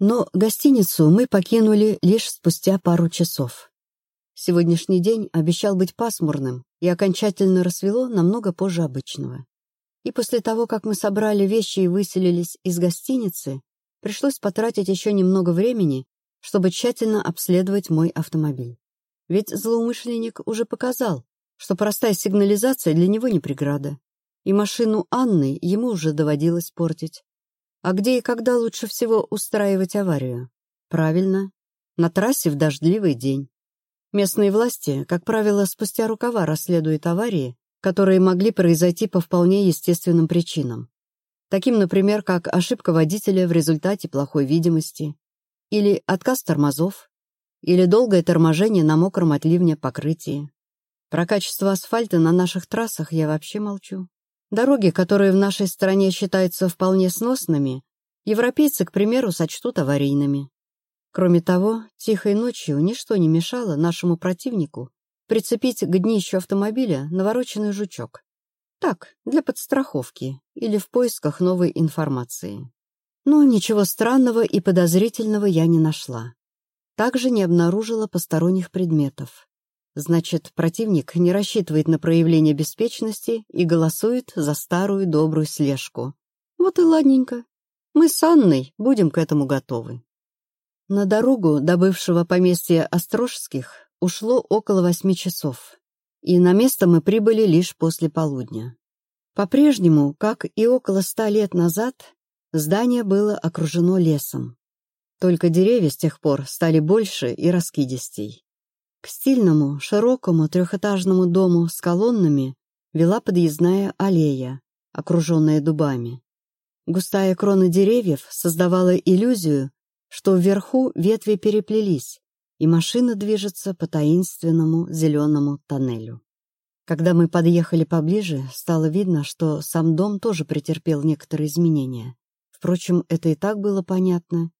Но гостиницу мы покинули лишь спустя пару часов. Сегодняшний день обещал быть пасмурным и окончательно рассвело намного позже обычного. И после того, как мы собрали вещи и выселились из гостиницы, пришлось потратить еще немного времени, чтобы тщательно обследовать мой автомобиль. Ведь злоумышленник уже показал, что простая сигнализация для него не преграда. И машину Анны ему уже доводилось портить. А где и когда лучше всего устраивать аварию? Правильно, на трассе в дождливый день. Местные власти, как правило, спустя рукава расследуют аварии, которые могли произойти по вполне естественным причинам. Таким, например, как ошибка водителя в результате плохой видимости, или отказ тормозов, или долгое торможение на мокром от ливня покрытии. Про качество асфальта на наших трассах я вообще молчу. Дороги, которые в нашей стране считаются вполне сносными, европейцы, к примеру, сочтут аварийными. Кроме того, тихой ночью ничто не мешало нашему противнику прицепить к днищу автомобиля навороченный жучок. Так, для подстраховки или в поисках новой информации. Но ничего странного и подозрительного я не нашла. Также не обнаружила посторонних предметов. Значит, противник не рассчитывает на проявление беспечности и голосует за старую добрую слежку. Вот и ладненько. Мы с Анной будем к этому готовы. На дорогу до бывшего поместья Острожских ушло около восьми часов, и на место мы прибыли лишь после полудня. По-прежнему, как и около ста лет назад, Здание было окружено лесом. Только деревья с тех пор стали больше и раскидистей. К стильному, широкому трехэтажному дому с колоннами вела подъездная аллея, окруженная дубами. Густая крона деревьев создавала иллюзию, что вверху ветви переплелись, и машина движется по таинственному зеленому тоннелю. Когда мы подъехали поближе, стало видно, что сам дом тоже претерпел некоторые изменения. Впрочем, это и так было понятно.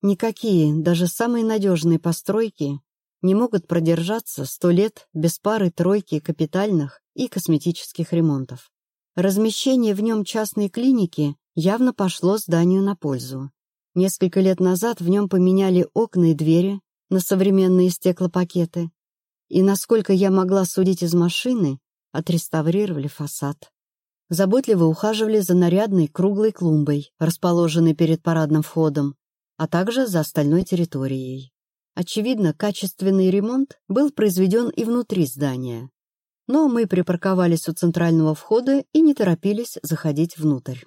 Никакие, даже самые надежные постройки не могут продержаться сто лет без пары-тройки капитальных и косметических ремонтов. Размещение в нем частной клиники явно пошло зданию на пользу. Несколько лет назад в нем поменяли окна и двери на современные стеклопакеты, и, насколько я могла судить из машины, отреставрировали фасад заботливо ухаживали за нарядной круглой клумбой, расположенной перед парадным входом, а также за остальной территорией. Очевидно, качественный ремонт был произведен и внутри здания. Но мы припарковались у центрального входа и не торопились заходить внутрь.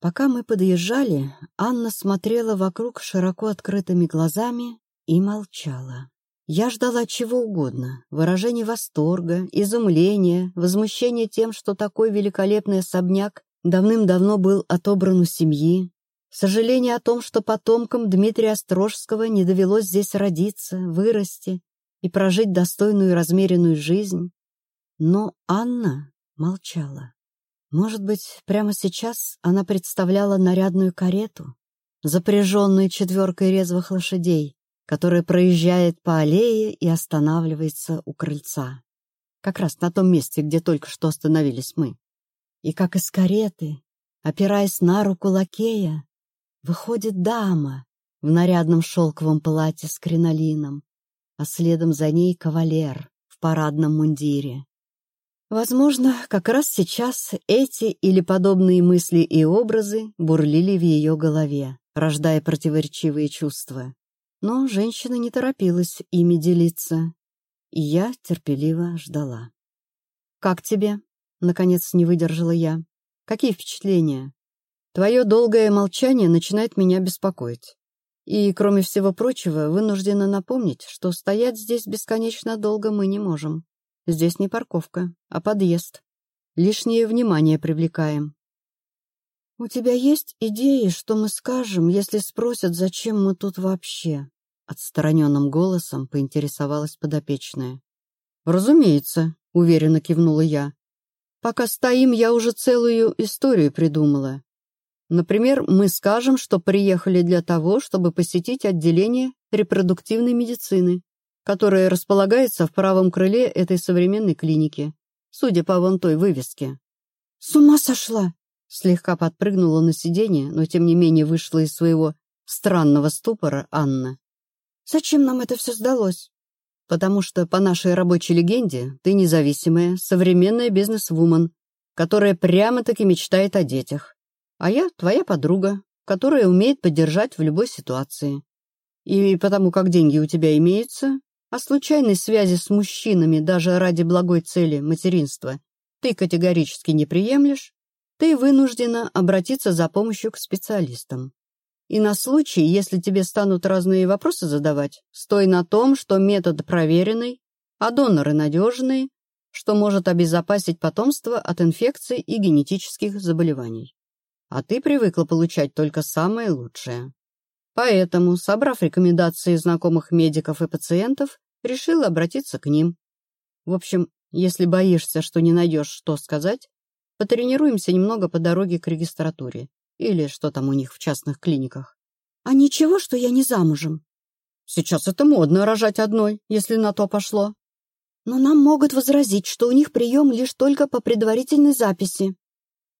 Пока мы подъезжали, Анна смотрела вокруг широко открытыми глазами и молчала. Я ждала чего угодно — выражений восторга, изумления, возмущения тем, что такой великолепный особняк давным-давно был отобран у семьи, сожаления о том, что потомкам Дмитрия Острожского не довелось здесь родиться, вырасти и прожить достойную и размеренную жизнь. Но Анна молчала. Может быть, прямо сейчас она представляла нарядную карету, запряженную четверкой резвых лошадей, которая проезжает по аллее и останавливается у крыльца. Как раз на том месте, где только что остановились мы. И как из кареты, опираясь на руку лакея, выходит дама в нарядном шелковом платье с кринолином, а следом за ней кавалер в парадном мундире. Возможно, как раз сейчас эти или подобные мысли и образы бурлили в ее голове, рождая противоречивые чувства. Но женщина не торопилась ими делиться, и я терпеливо ждала. «Как тебе?» — наконец не выдержала я. «Какие впечатления? Твое долгое молчание начинает меня беспокоить. И, кроме всего прочего, вынуждена напомнить, что стоять здесь бесконечно долго мы не можем. Здесь не парковка, а подъезд. Лишнее внимание привлекаем. «У тебя есть идеи, что мы скажем, если спросят, зачем мы тут вообще?» Отстраненным голосом поинтересовалась подопечная. «Разумеется», — уверенно кивнула я. «Пока стоим, я уже целую историю придумала. Например, мы скажем, что приехали для того, чтобы посетить отделение репродуктивной медицины, которое располагается в правом крыле этой современной клиники, судя по вон той вывеске». «С ума сошла!» Слегка подпрыгнула на сиденье, но тем не менее вышла из своего странного ступора, Анна. Зачем нам это все сдалось? Потому что, по нашей рабочей легенде, ты независимая, современная бизнес-вумен, которая прямо-таки мечтает о детях. А я твоя подруга, которая умеет поддержать в любой ситуации. И потому как деньги у тебя имеются, а случайной связи с мужчинами даже ради благой цели материнства ты категорически не приемлешь, ты вынуждена обратиться за помощью к специалистам. И на случай, если тебе станут разные вопросы задавать, стой на том, что метод проверенный, а доноры надежные, что может обезопасить потомство от инфекций и генетических заболеваний. А ты привыкла получать только самое лучшее. Поэтому, собрав рекомендации знакомых медиков и пациентов, решила обратиться к ним. В общем, если боишься, что не найдешь, что сказать, потренируемся немного по дороге к регистратуре. Или что там у них в частных клиниках. А ничего, что я не замужем? Сейчас это модно рожать одной, если на то пошло. Но нам могут возразить, что у них прием лишь только по предварительной записи.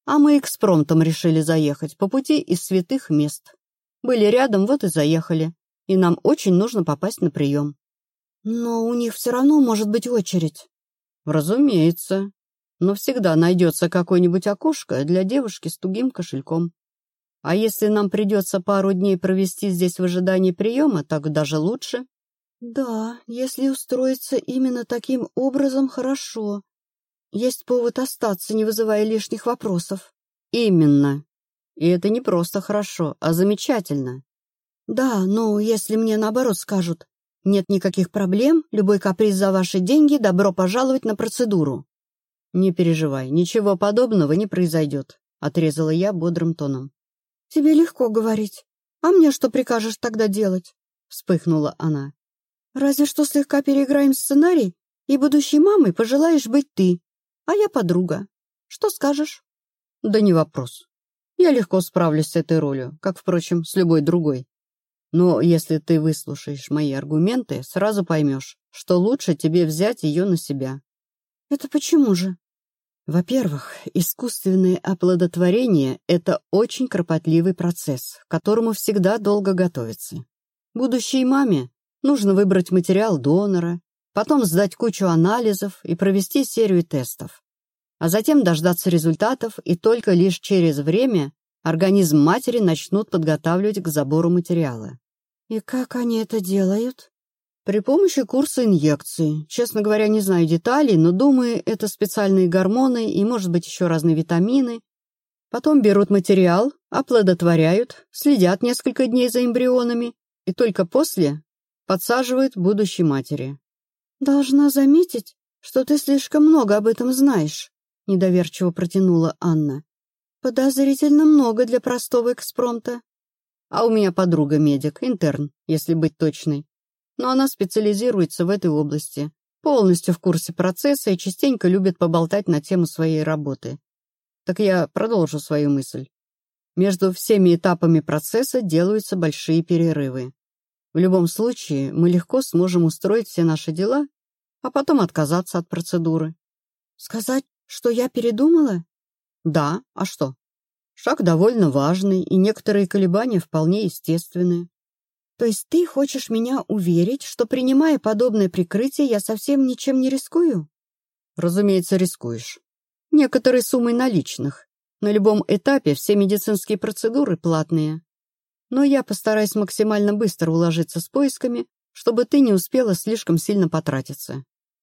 А мы экспромтом решили заехать по пути из святых мест. Были рядом, вот и заехали. И нам очень нужно попасть на прием. Но у них все равно может быть очередь. Разумеется. Но всегда найдется какое-нибудь окошко для девушки с тугим кошельком. А если нам придется пару дней провести здесь в ожидании приема, так даже лучше. Да, если устроиться именно таким образом, хорошо. Есть повод остаться, не вызывая лишних вопросов. Именно. И это не просто хорошо, а замечательно. Да, но если мне наоборот скажут, нет никаких проблем, любой каприз за ваши деньги, добро пожаловать на процедуру. Не переживай, ничего подобного не произойдет, отрезала я бодрым тоном. Тебе легко говорить. А мне что прикажешь тогда делать? Вспыхнула она. Разве что слегка переиграем сценарий, и будущей мамой пожелаешь быть ты, а я подруга. Что скажешь? Да не вопрос. Я легко справлюсь с этой ролью, как, впрочем, с любой другой. Но если ты выслушаешь мои аргументы, сразу поймешь, что лучше тебе взять ее на себя. Это почему же? Во-первых, искусственное оплодотворение – это очень кропотливый процесс, к которому всегда долго готовиться. Будущей маме нужно выбрать материал донора, потом сдать кучу анализов и провести серию тестов а затем дождаться результатов, и только лишь через время организм матери начнут подготавливать к забору материала. И как они это делают? При помощи курса инъекции. Честно говоря, не знаю деталей, но думаю, это специальные гормоны и, может быть, еще разные витамины. Потом берут материал, оплодотворяют, следят несколько дней за эмбрионами и только после подсаживают будущей матери. «Должна заметить, что ты слишком много об этом знаешь», недоверчиво протянула Анна. Подозрительно много для простого экспромта. А у меня подруга медик, интерн, если быть точной. Но она специализируется в этой области, полностью в курсе процесса и частенько любит поболтать на тему своей работы. Так я продолжу свою мысль. Между всеми этапами процесса делаются большие перерывы. В любом случае, мы легко сможем устроить все наши дела, а потом отказаться от процедуры. Сказать что я передумала? Да, а что? Шаг довольно важный, и некоторые колебания вполне естественные. То есть ты хочешь меня уверить, что, принимая подобное прикрытие, я совсем ничем не рискую? Разумеется, рискуешь. Некоторые суммы наличных. На любом этапе все медицинские процедуры платные. Но я постараюсь максимально быстро уложиться с поисками, чтобы ты не успела слишком сильно потратиться.